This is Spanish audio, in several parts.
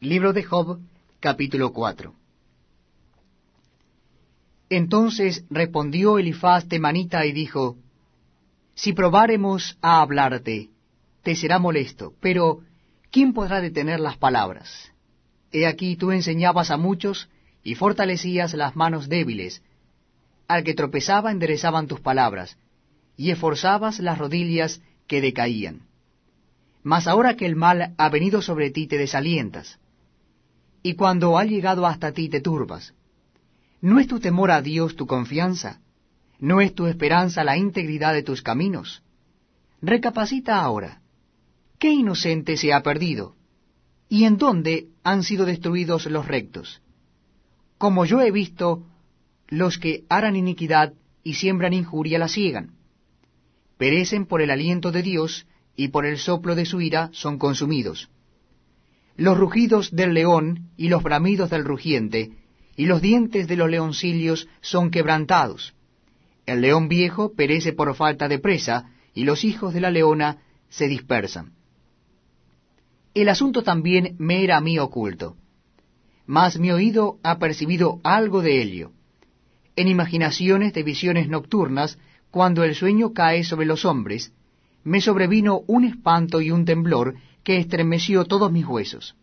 Libro de Job, capítulo 4. Entonces respondió Elifaz temanita y dijo, Si probáremos a hablarte, te será molesto, pero ¿quién podrá detener las palabras? He aquí tú enseñabas a muchos y fortalecías las manos débiles. Al que tropezaba enderezaban tus palabras, y esforzabas las rodillas que decaían. Mas ahora que el mal ha venido sobre ti te desalientas y cuando ha llegado hasta ti te turbas. ¿No es tu temor a Dios tu confianza? ¿No es tu esperanza la integridad de tus caminos? Recapacita ahora. ¿Qué inocente se ha perdido? ¿Y en dónde han sido destruidos los rectos? Como yo he visto, los que harán iniquidad y siembran injuria la ciegan. Perecen por el aliento de Dios y por el soplo de su ira son consumidos los rugidos del león y los bramidos del rugiente, y los dientes de los leoncillos son quebrantados. El león viejo perece por falta de presa, y los hijos de la leona se dispersan. El asunto también me era a mí oculto, mas mi oído ha percibido algo de ello. En imaginaciones de visiones nocturnas, cuando el sueño cae sobre los hombres, me sobrevino un espanto y un temblor que estremeció todos mis huesos.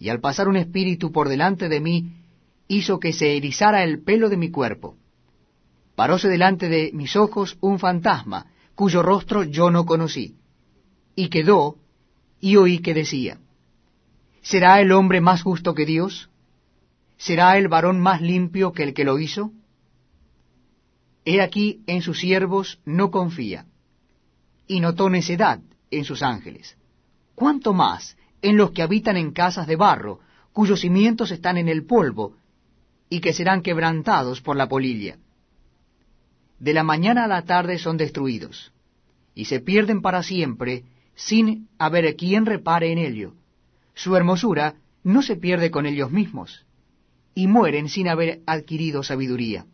Y al pasar un espíritu por delante de mí, hizo que se erizara el pelo de mi cuerpo. Paróse delante de mis ojos un fantasma, cuyo rostro yo no conocí. Y quedó, y oí que decía, ¿Será el hombre más justo que Dios? ¿Será el varón más limpio que el que lo hizo? He aquí en sus siervos no confía, y notó necedad en sus ángeles cuánto más en los que habitan en casas de barro, cuyos cimientos están en el polvo, y que serán quebrantados por la polilla. De la mañana a la tarde son destruidos, y se pierden para siempre, sin haber quien repare en ello. Su hermosura no se pierde con ellos mismos, y mueren sin haber adquirido sabiduría.